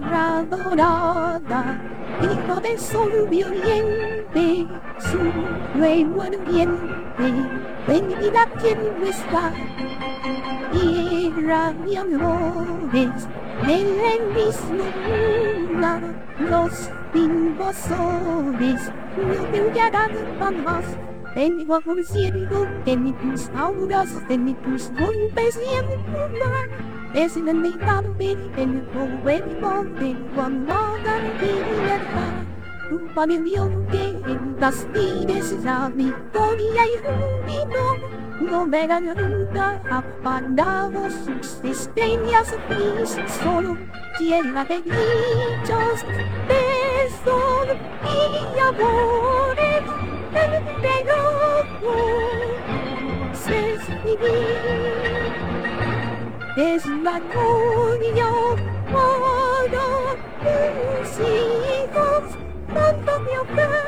Radorada Hijo del sol viviente Su nuevo ardiente Bendita tiene nuestra Tierra de amores De la misma luna Los invasores No te huyarán jamás. Tengo un cielo, en tus auras, en tus golpes y en tu mar. Es en el mitad de el cuerpo de cuando libertad. Tu pabellón que en las vides la victoria y júbilo no verán nunca apagados sus estrellas gris, solo tierra de dichos, de sol y amores, Para tus hijos, cuando me ofrece